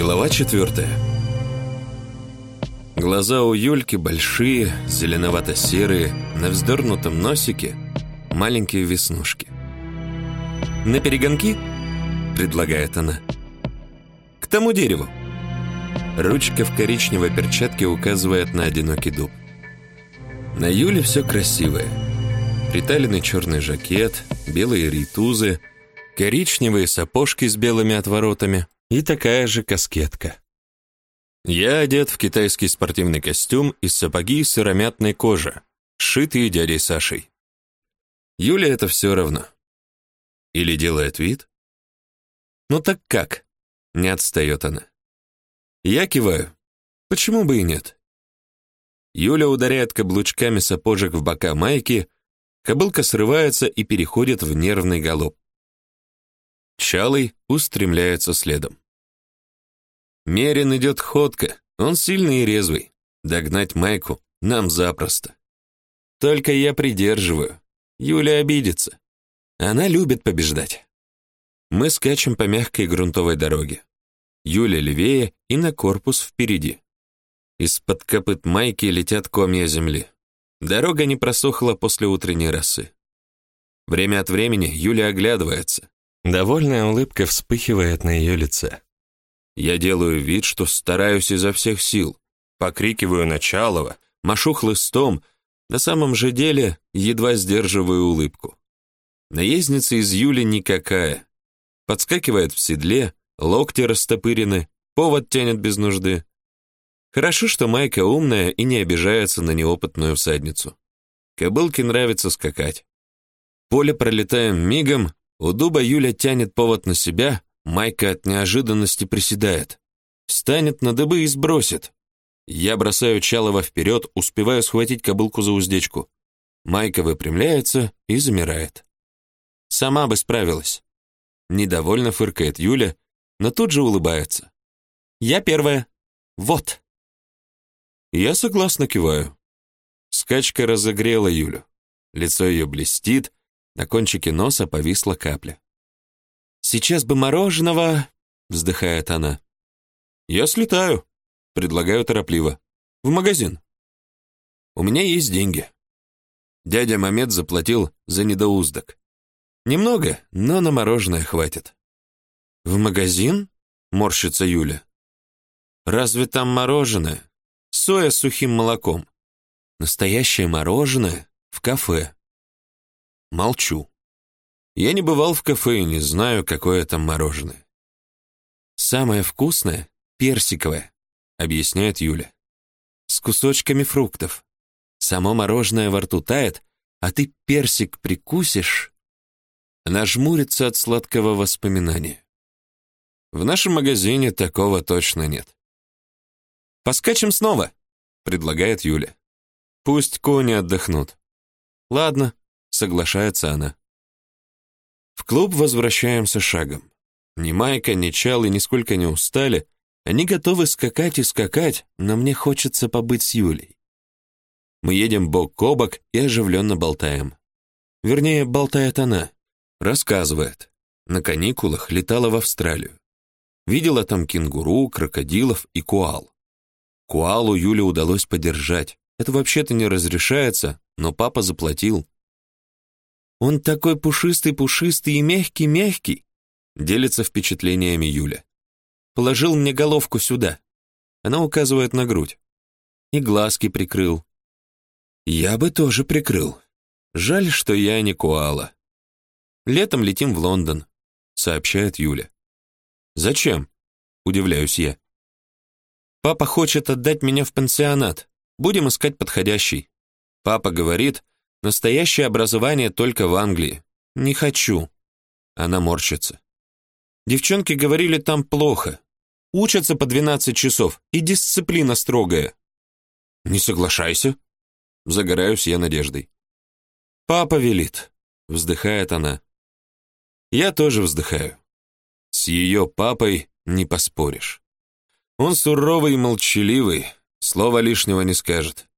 Глава четвертая. Глаза у Юльки большие, зеленовато-серые, на вздернутом носике маленькие веснушки. «На перегонки?» — предлагает она. «К тому дереву». Ручка в коричневой перчатке указывает на одинокий дуб. На Юле все красивое. Приталенный черный жакет, белые ритузы, коричневые сапожки с белыми отворотами и такая же каскетка. Я одет в китайский спортивный костюм и сапоги из сыромятной кожи, сшитые дядей Сашей. Юля это все равно. Или делает вид? Ну так как? Не отстает она. Я киваю. Почему бы и нет? Юля ударяет каблучками сапожек в бока майки, кобылка срывается и переходит в нервный галоп. Чалый устремляется следом. Мерин идет ходко, он сильный и резвый. Догнать Майку нам запросто. Только я придерживаю. Юля обидится. Она любит побеждать. Мы скачем по мягкой грунтовой дороге. Юля левее и на корпус впереди. Из-под копыт Майки летят комья земли. Дорога не просохла после утренней росы. Время от времени Юля оглядывается. Довольная улыбка вспыхивает на ее лице. Я делаю вид, что стараюсь изо всех сил, покрикиваю Началова, машу хлыстом, на самом же деле едва сдерживаю улыбку. Наездница из Юли никакая. Подскакивает в седле, локти растопырены, повод тянет без нужды. Хорошо, что Майка умная и не обижается на неопытную всадницу. Кобылке нравится скакать. Поле пролетаем мигом, у дуба Юля тянет повод на себя, Майка от неожиданности приседает. Встанет на дыбы и сбросит. Я бросаю Чалова вперед, успеваю схватить кобылку за уздечку. Майка выпрямляется и замирает. Сама бы справилась. Недовольно фыркает Юля, но тут же улыбается. Я первая. Вот. Я согласно киваю. Скачка разогрела Юлю. Лицо ее блестит, на кончике носа повисла капля. Сейчас бы мороженого, вздыхает она. Я слетаю, предлагаю торопливо. В магазин. У меня есть деньги. Дядя Мамед заплатил за недоуздок. Немного, но на мороженое хватит. В магазин? морщится Юля. Разве там мороженое? Соя с сухим молоком. Настоящее мороженое в кафе. Молчу. Я не бывал в кафе и не знаю, какое там мороженое. Самое вкусное персиковое, объясняет Юля. С кусочками фруктов. Само мороженое во рту тает, а ты персик прикусишь. Она жмурится от сладкого воспоминания. В нашем магазине такого точно нет. Поскачем снова, предлагает Юля. Пусть кони отдохнут. Ладно, соглашается она. В клуб возвращаемся шагом. Ни Майка, ни Чал и нисколько не устали. Они готовы скакать и скакать, но мне хочется побыть с Юлей. Мы едем бок о бок и оживленно болтаем. Вернее, болтает она. Рассказывает. На каникулах летала в Австралию. Видела там кенгуру, крокодилов и куал. Куалу Юле удалось подержать. Это вообще-то не разрешается, но папа заплатил. Он такой пушистый-пушистый и мягкий-мягкий, делится впечатлениями Юля. Положил мне головку сюда. Она указывает на грудь. И глазки прикрыл. Я бы тоже прикрыл. Жаль, что я не коала. Летом летим в Лондон, сообщает Юля. Зачем? удивляюсь я. Папа хочет отдать меня в пансионат. Будем искать подходящий. Папа говорит, Настоящее образование только в Англии. Не хочу. Она морщится. Девчонки говорили, там плохо. Учатся по 12 часов, и дисциплина строгая. Не соглашайся. Загораюсь я надеждой. Папа велит, вздыхает она. Я тоже вздыхаю. С ее папой не поспоришь. Он суровый и молчаливый, слова лишнего не скажет.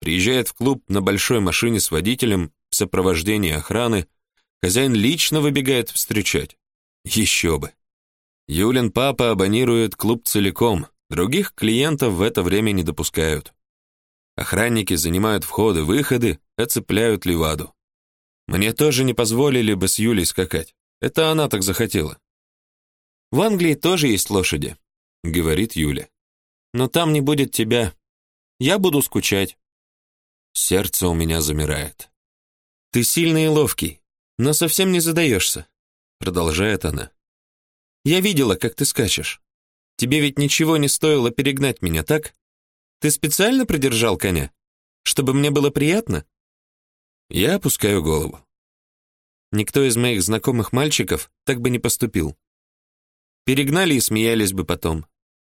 Приезжает в клуб на большой машине с водителем в сопровождении охраны. Хозяин лично выбегает встречать. Еще бы. Юлин папа абонирует клуб целиком, других клиентов в это время не допускают. Охранники занимают входы-выходы, оцепляют ливаду. Мне тоже не позволили бы с Юлей скакать. Это она так захотела. В Англии тоже есть лошади, говорит Юля. Но там не будет тебя. Я буду скучать. Сердце у меня замирает. Ты сильный и ловкий, но совсем не задаешься», — продолжает она. «Я видела, как ты скачешь. Тебе ведь ничего не стоило перегнать меня, так? Ты специально придержал коня, чтобы мне было приятно?» Я опускаю голову. Никто из моих знакомых мальчиков так бы не поступил. Перегнали и смеялись бы потом.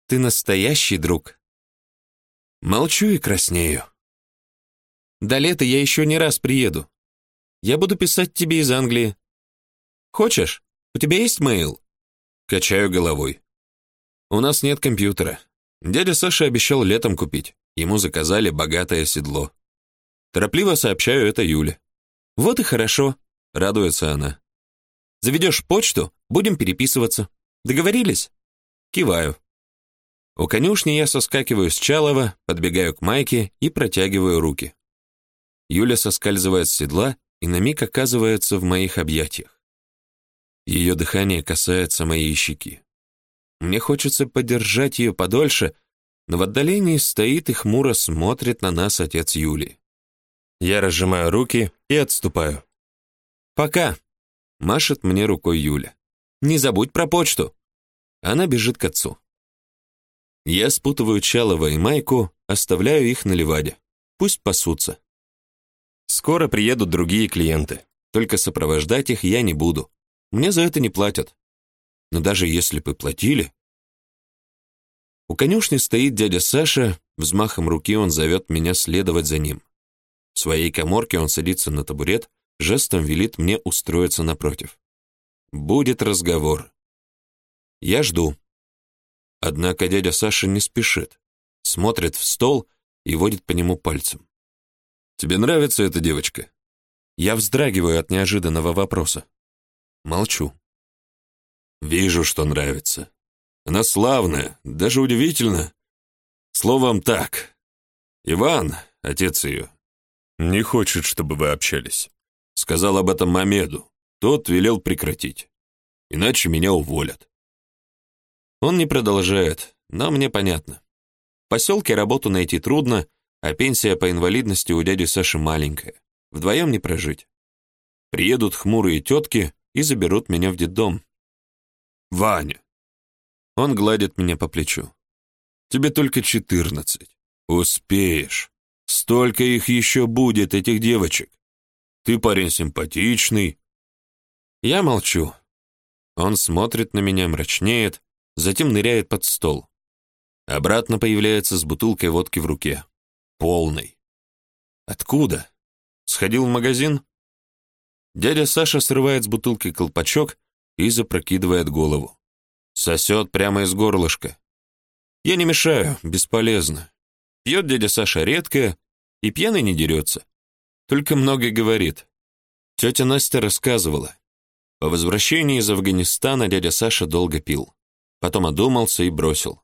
Ты настоящий друг. Молчу и краснею. До лета я еще не раз приеду. Я буду писать тебе из Англии. Хочешь? У тебя есть мейл? Качаю головой. У нас нет компьютера. Дядя Саша обещал летом купить. Ему заказали богатое седло. Торопливо сообщаю это Юле. Вот и хорошо, радуется она. Заведешь почту, будем переписываться. Договорились? Киваю. У конюшни я соскакиваю с Чалова, подбегаю к Майке и протягиваю руки. Юля соскальзывает с седла и на миг оказывается в моих объятиях. Ее дыхание касается моей щеки. Мне хочется подержать ее подольше, но в отдалении стоит и хмуро смотрит на нас отец Юли. Я разжимаю руки и отступаю. «Пока!» — машет мне рукой Юля. «Не забудь про почту!» Она бежит к отцу. Я спутываю Чалова и Майку, оставляю их на леваде. Пусть пасутся. Скоро приедут другие клиенты. Только сопровождать их я не буду. Мне за это не платят. Но даже если бы платили... У конюшни стоит дядя Саша, взмахом руки он зовет меня следовать за ним. В своей коморке он садится на табурет, жестом велит мне устроиться напротив. Будет разговор. Я жду. Однако дядя Саша не спешит, смотрит в стол и водит по нему пальцем. Тебе нравится эта девочка? Я вздрагиваю от неожиданного вопроса. Молчу. Вижу, что нравится. Она славная, даже удивительно. Словом, так. Иван, отец ее, не хочет, чтобы вы общались. Сказал об этом Мамеду. Тот велел прекратить. Иначе меня уволят. Он не продолжает, но мне понятно. В поселке работу найти трудно, а пенсия по инвалидности у дяди Саши маленькая. Вдвоем не прожить. Приедут хмурые тетки и заберут меня в детдом. Ваня. Он гладит меня по плечу. Тебе только четырнадцать. Успеешь. Столько их еще будет, этих девочек. Ты парень симпатичный. Я молчу. Он смотрит на меня, мрачнеет, затем ныряет под стол. Обратно появляется с бутылкой водки в руке полный. Откуда? Сходил в магазин? Дядя Саша срывает с бутылки колпачок и запрокидывает голову. Сосет прямо из горлышка. Я не мешаю, бесполезно. Пьет дядя Саша редко и пьяный не дерется. Только много говорит. Тетя Настя рассказывала. По возвращении из Афганистана дядя Саша долго пил. Потом одумался и бросил.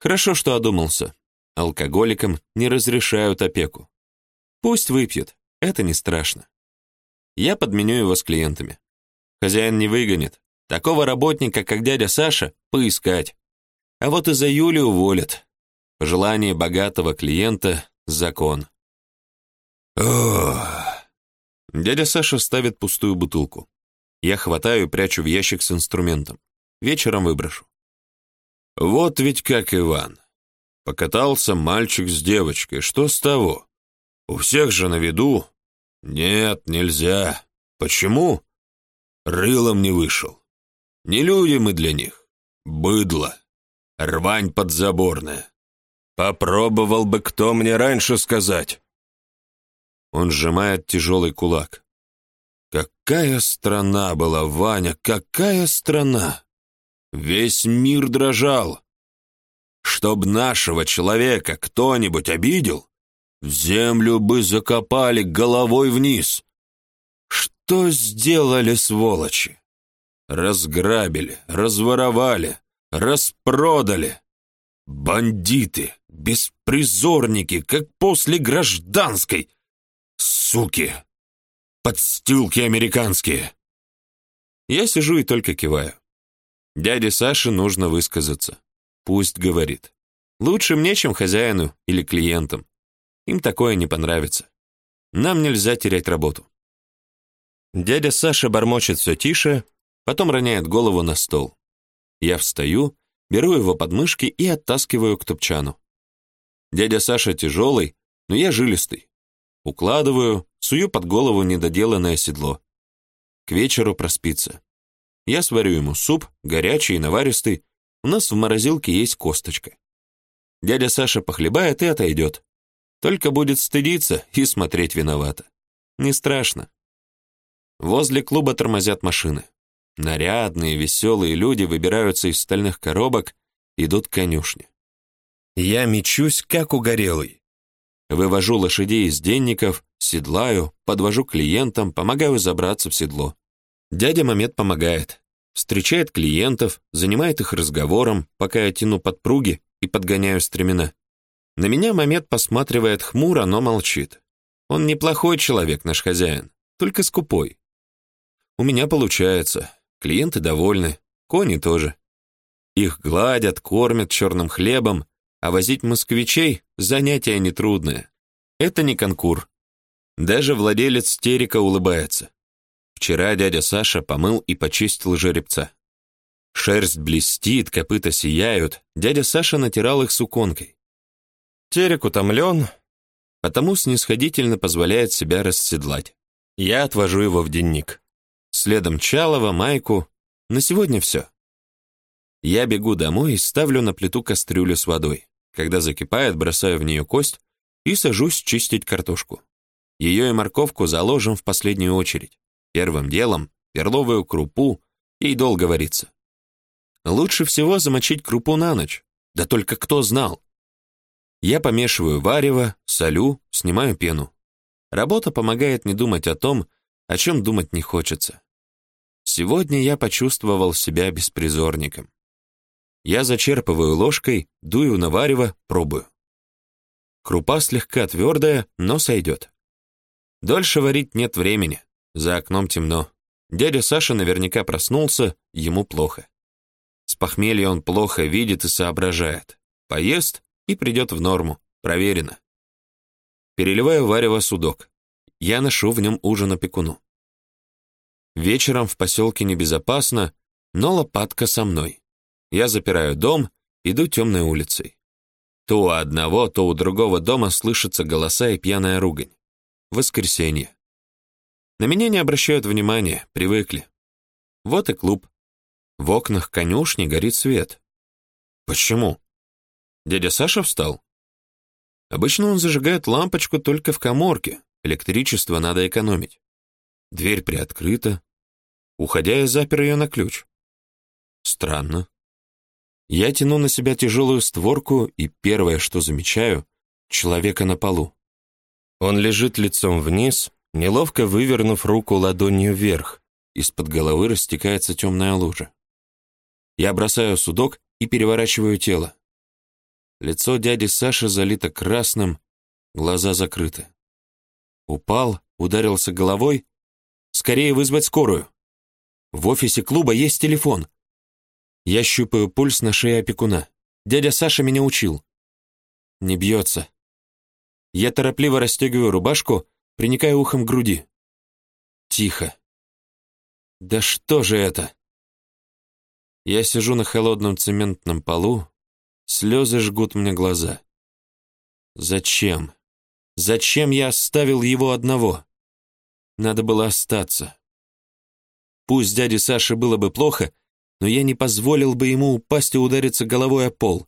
Хорошо, что одумался. Алкоголикам не разрешают опеку. Пусть выпьет, это не страшно. Я подменю его с клиентами. Хозяин не выгонит. Такого работника, как дядя Саша, поискать. А вот и за Юлю уволят. Пожелание богатого клиента — закон. Ох. Дядя Саша ставит пустую бутылку. Я хватаю и прячу в ящик с инструментом. Вечером выброшу. Вот ведь как Иван. Покатался мальчик с девочкой. Что с того? У всех же на виду. Нет, нельзя. Почему? Рылом не вышел. Не люди мы для них. Быдло. Рвань подзаборная. Попробовал бы кто мне раньше сказать. Он сжимает тяжелый кулак. Какая страна была, Ваня, какая страна! Весь мир дрожал. Чтоб нашего человека кто-нибудь обидел, в землю бы закопали головой вниз. Что сделали сволочи? Разграбили, разворовали, распродали. Бандиты, беспризорники, как после гражданской. Суки! Подстилки американские!» Я сижу и только киваю. Дяде Саше нужно высказаться. Пусть говорит. Лучше мне, чем хозяину или клиентам. Им такое не понравится. Нам нельзя терять работу. Дядя Саша бормочет все тише, потом роняет голову на стол. Я встаю, беру его под мышки и оттаскиваю к топчану. Дядя Саша тяжелый, но я жилистый. Укладываю, сую под голову недоделанное седло. К вечеру проспится. Я сварю ему суп, горячий и наваристый. У нас в морозилке есть косточка. Дядя Саша похлебает и отойдет. Только будет стыдиться и смотреть виновато. Не страшно. Возле клуба тормозят машины. Нарядные, веселые люди выбираются из стальных коробок, идут к конюшне. Я мечусь, как угорелый. Вывожу лошадей из денников, седлаю, подвожу клиентам, помогаю забраться в седло. Дядя Мамед помогает. Встречает клиентов, занимает их разговором, пока я тяну подпруги и подгоняю стремена. На меня Мамед посматривает хмуро, но молчит. Он неплохой человек, наш хозяин, только скупой. У меня получается. Клиенты довольны, кони тоже. Их гладят, кормят черным хлебом, а возить москвичей – занятие нетрудное. Это не конкур. Даже владелец терека улыбается. Вчера дядя Саша помыл и почистил жеребца. Шерсть блестит, копыта сияют, дядя Саша натирал их суконкой. Терек утомлен, потому снисходительно позволяет себя расседлать. Я отвожу его в денник. Следом Чалова, Майку. На сегодня все. Я бегу домой и ставлю на плиту кастрюлю с водой. Когда закипает, бросаю в нее кость и сажусь чистить картошку. Ее и морковку заложим в последнюю очередь. Первым делом перловую крупу, ей долго варится. Лучше всего замочить крупу на ночь. Да только кто знал? Я помешиваю варево, солю, снимаю пену. Работа помогает не думать о том, о чем думать не хочется. Сегодня я почувствовал себя беспризорником. Я зачерпываю ложкой, дую на варево, пробую. Крупа слегка твердая, но сойдет. Дольше варить нет времени. За окном темно. Дядя Саша наверняка проснулся, ему плохо. С похмелья он плохо видит и соображает. Поест и придет в норму. Проверено. Переливаю варево судок. Я ношу в нем ужин опекуну. Вечером в поселке небезопасно, но лопатка со мной. Я запираю дом, иду темной улицей. То у одного, то у другого дома слышатся голоса и пьяная ругань. Воскресенье. На меня не обращают внимания, привыкли. Вот и клуб. В окнах конюшни горит свет. Почему? Дядя Саша встал? Обычно он зажигает лампочку только в каморке. Электричество надо экономить. Дверь приоткрыта. Уходя, я запер ее на ключ. Странно. Я тяну на себя тяжелую створку, и первое, что замечаю, человека на полу. Он лежит лицом вниз, неловко вывернув руку ладонью вверх. Из-под головы растекается темная лужа. Я бросаю судок и переворачиваю тело. Лицо дяди Саши залито красным, глаза закрыты. Упал, ударился головой. Скорее вызвать скорую. В офисе клуба есть телефон. Я щупаю пульс на шее опекуна. Дядя Саша меня учил. Не бьется. Я торопливо расстегиваю рубашку, приникая ухом к груди. Тихо. Да что же это? Я сижу на холодном цементном полу, слезы жгут мне глаза. Зачем? Зачем я оставил его одного? Надо было остаться. Пусть дяде Саше было бы плохо, но я не позволил бы ему упасть и удариться головой о пол.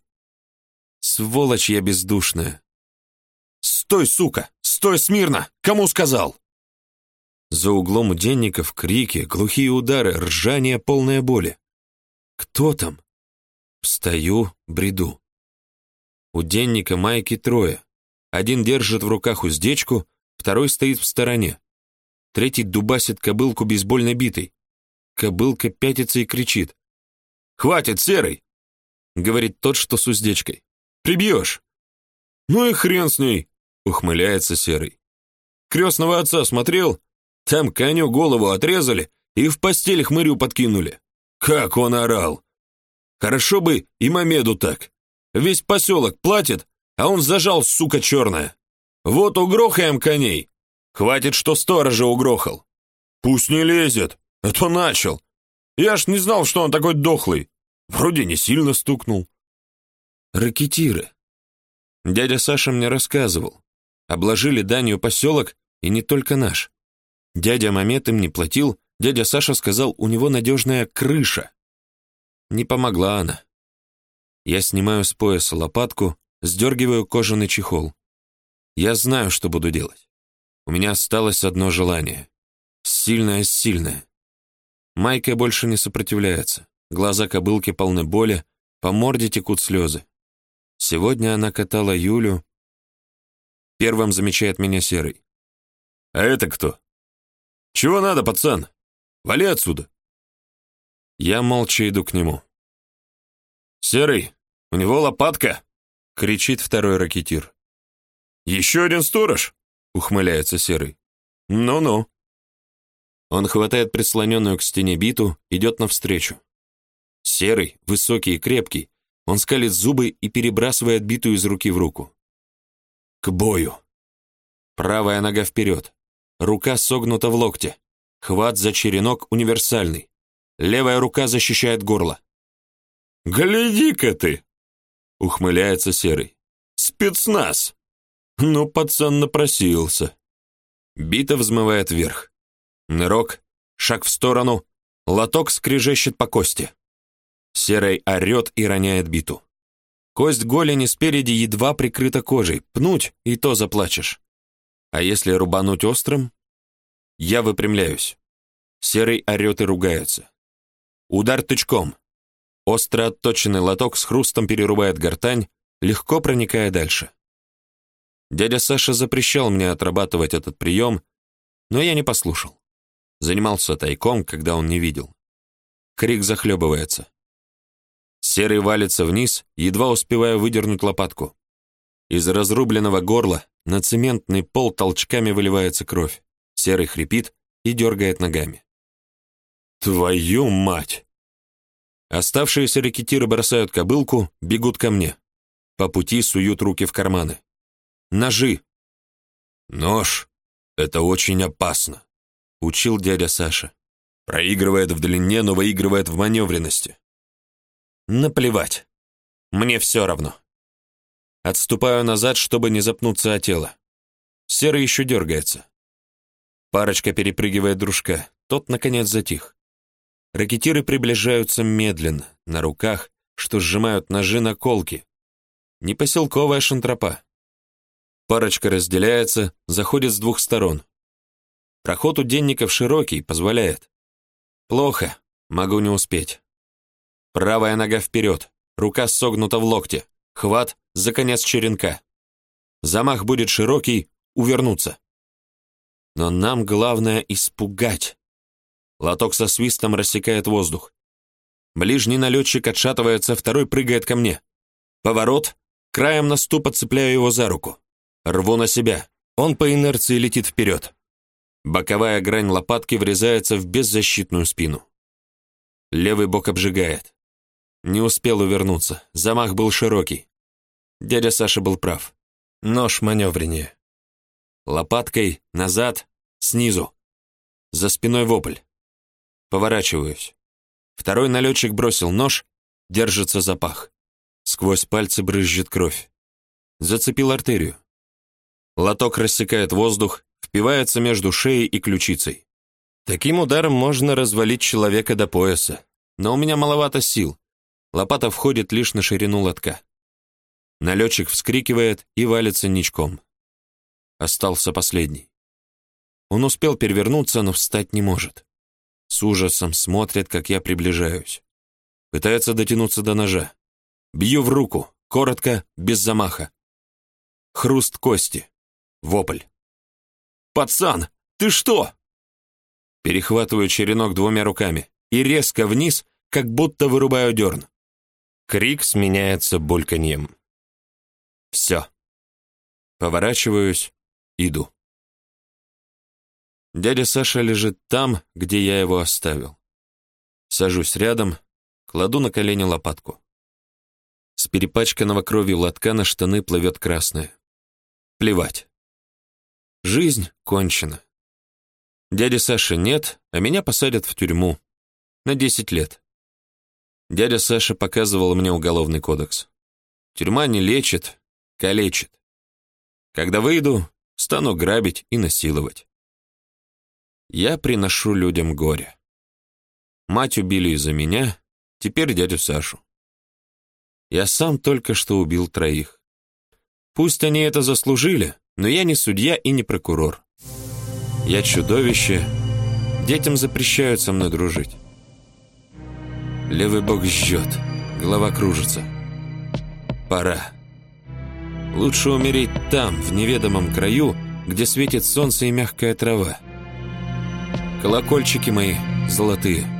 Сволочь я бездушная. «Стой, сука! Стой смирно! Кому сказал?» За углом у денников крики, глухие удары, ржание, полное боли. «Кто там?» Встаю, бреду. У денника майки трое. Один держит в руках уздечку, второй стоит в стороне. Третий дубасит кобылку бейсбольной битой. Кобылка пятится и кричит. «Хватит, Серый!» — говорит тот, что с уздечкой. «Прибьешь!» «Ну и хрен с ней!» — ухмыляется Серый. «Крестного отца смотрел? Там коню голову отрезали и в постель хмырю подкинули. Как он орал! Хорошо бы и Мамеду так. Весь поселок платит, а он зажал, сука черная. Вот угрохаем коней. Хватит, что сторожа угрохал. Пусть не лезет, а то начал. Я ж не знал, что он такой дохлый. Вроде не сильно стукнул. Ракетиры. Дядя Саша мне рассказывал. Обложили данью поселок, и не только наш. Дядя Мамед им не платил, дядя Саша сказал, у него надежная крыша. Не помогла она. Я снимаю с пояса лопатку, сдергиваю кожаный чехол. Я знаю, что буду делать. У меня осталось одно желание. Сильное-сильное. Майка больше не сопротивляется. Глаза кобылки полны боли, по морде текут слезы. Сегодня она катала Юлю. Первым замечает меня Серый. «А это кто?» «Чего надо, пацан? Вали отсюда!» Я молча иду к нему. «Серый, у него лопатка!» — кричит второй ракетир. «Еще один сторож?» — ухмыляется Серый. «Ну-ну». Он хватает прислоненную к стене биту, идет навстречу. Серый, высокий и крепкий, он скалит зубы и перебрасывает биту из руки в руку. К бою. Правая нога вперед. Рука согнута в локте. Хват за черенок универсальный. Левая рука защищает горло. «Гляди-ка ты!» — ухмыляется Серый. «Спецназ!» Ну, пацан напросился. Бита взмывает вверх. Нырок, шаг в сторону, лоток скрежещет по кости. Серый орет и роняет биту. Кость голени спереди едва прикрыта кожей, пнуть и то заплачешь. А если рубануть острым? Я выпрямляюсь. Серый орет и ругается. Удар тычком. Остро отточенный лоток с хрустом перерубает гортань, легко проникая дальше. Дядя Саша запрещал мне отрабатывать этот прием, но я не послушал. Занимался тайком, когда он не видел. Крик захлебывается. Серый валится вниз, едва успевая выдернуть лопатку. Из разрубленного горла на цементный пол толчками выливается кровь. Серый хрипит и дергает ногами. Твою мать! Оставшиеся рекетиры бросают кобылку, бегут ко мне. По пути суют руки в карманы. Ножи. Нож — это очень опасно, учил дядя Саша. Проигрывает в длине, но выигрывает в маневренности. Наплевать. Мне все равно. Отступаю назад, чтобы не запнуться о тело. Серый еще дергается. Парочка перепрыгивает дружка. Тот, наконец, затих. Ракетиры приближаются медленно, на руках, что сжимают ножи на колки. Непоселковая шантропа. Парочка разделяется, заходит с двух сторон. Проход у денников широкий, позволяет. Плохо, могу не успеть. Правая нога вперед, рука согнута в локте, хват за конец черенка. Замах будет широкий, увернуться. Но нам главное испугать. Лоток со свистом рассекает воздух. Ближний налетчик отшатывается, второй прыгает ко мне. Поворот, краем наступа цепляю его за руку. Рву на себя. Он по инерции летит вперед. Боковая грань лопатки врезается в беззащитную спину. Левый бок обжигает. Не успел увернуться, замах был широкий. Дядя Саша был прав. Нож маневреннее. Лопаткой, назад, снизу. За спиной вопль. Поворачиваюсь. Второй налетчик бросил нож, держится за пах. Сквозь пальцы брызжет кровь. Зацепил артерию. Лоток рассекает воздух, впивается между шеей и ключицей. Таким ударом можно развалить человека до пояса. Но у меня маловато сил. Лопата входит лишь на ширину лотка. Налетчик вскрикивает и валится ничком. Остался последний. Он успел перевернуться, но встать не может. С ужасом смотрит, как я приближаюсь. Пытается дотянуться до ножа. Бью в руку, коротко, без замаха. Хруст кости. Вопль. «Пацан, ты что?» Перехватываю черенок двумя руками. и резко вниз, как будто вырубаю дерн. Крик сменяется бульканьем. Все. Поворачиваюсь, иду. Дядя Саша лежит там, где я его оставил. Сажусь рядом, кладу на колени лопатку. С перепачканного кровью лотка на штаны плывет красное. Плевать. Жизнь кончена. Дяди Саши нет, а меня посадят в тюрьму. На 10 лет. Дядя Саша показывал мне уголовный кодекс. Тюрьма не лечит, калечит. Когда выйду, стану грабить и насиловать. Я приношу людям горе. Мать убили из-за меня, теперь дядю Сашу. Я сам только что убил троих. Пусть они это заслужили, но я не судья и не прокурор. Я чудовище, детям запрещают со мной дружить. Левый бок жжет, голова кружится. Пора. Лучше умереть там, в неведомом краю, где светит солнце и мягкая трава. Колокольчики мои золотые.